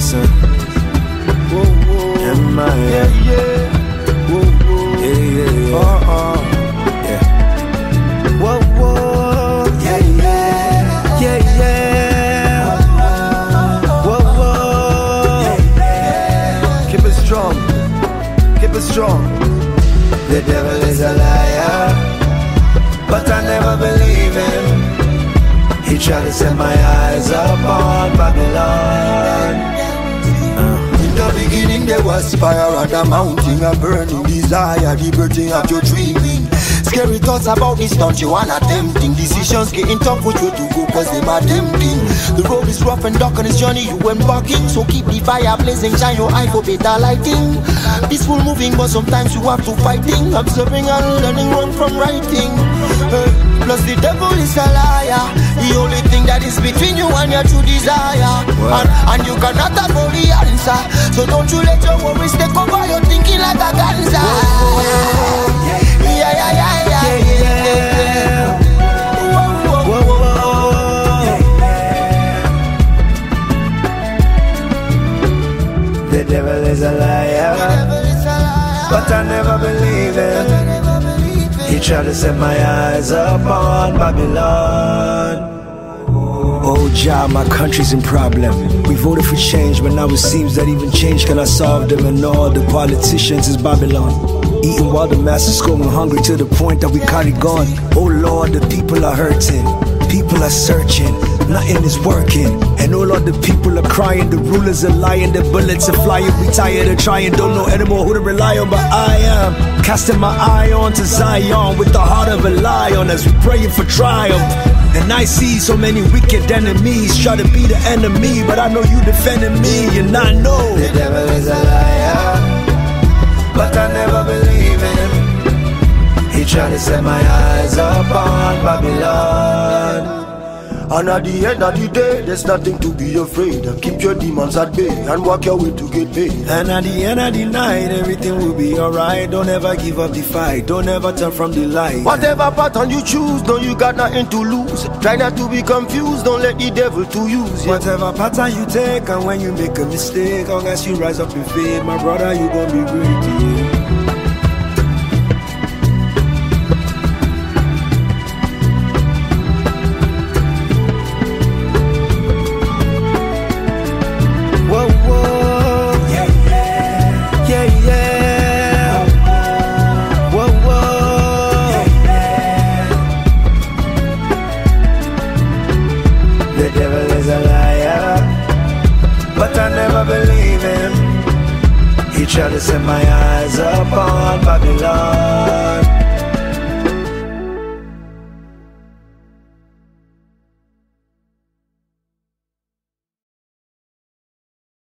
son. Whoa, whoa. Am I? Yeah, yeah. Whoa, whoa. Yeah, yeah, yeah. Uh-uh. Yeah. Whoa, whoa. Yeah, yeah. Yeah, yeah. Whoa, whoa. Keep it strong. Keep it strong. The devil is a liar, but I never believe him. He tried to set my eyes upon Babylon. There was fire and a mountain, a burning desire, the birthing of your dreaming. Scary thoughts about this don't you wanna tempting Decisions getting tough which way to go cause they are tempting. The road is rough and dark on this journey you embarking So keep the fire blazing, shine your eye for better lighting. Peaceful moving but sometimes you have to fighting. Observing and learning wrong from writing Eh, Plus the devil is a liar. The only thing that is between you and your true desire. And, and you cannot avoid the answer. So don't you let your worries take over your thinking like a cancer Yeah, yeah, yeah, yeah, yeah, whoa, whoa. The devil is a liar, but I never believe tried to set my eyes upon Babylon. Oh Jah, my country's in problem. We voted for change, but now it seems that even change cannot solve them, and all the politicians is Babylon. Eating while the masses going hungry to the point that we can't it gone. Oh Lord, the people are hurting, people are searching, nothing is working. And oh Lord, the crying, the rulers are lying, the bullets are flying. We tired of trying, don't know anymore who to rely on, but I am casting my eye on to Zion with the heart of a lion as we praying for triumph. And I see so many wicked enemies try to be the enemy, but I know you defending me, and I know the devil is a liar, but I never believe him. He tried to set my eyes upon Babylon. And at the end of the day, there's nothing to be afraid of. Keep your demons at bay and walk your way to get paid. And at the end of the night, everything will be alright. Don't ever give up the fight, don't ever turn from the light. Whatever pattern you choose, no, you got nothing to lose. Try not to be confused, don't let the devil to use you. Whatever pattern you take, and when you make a mistake, long as you rise up in faith, my brother, you gon' be great. Yeah. The devil is a liar, but I never believe him. He tried to set my eyes upon Babylon.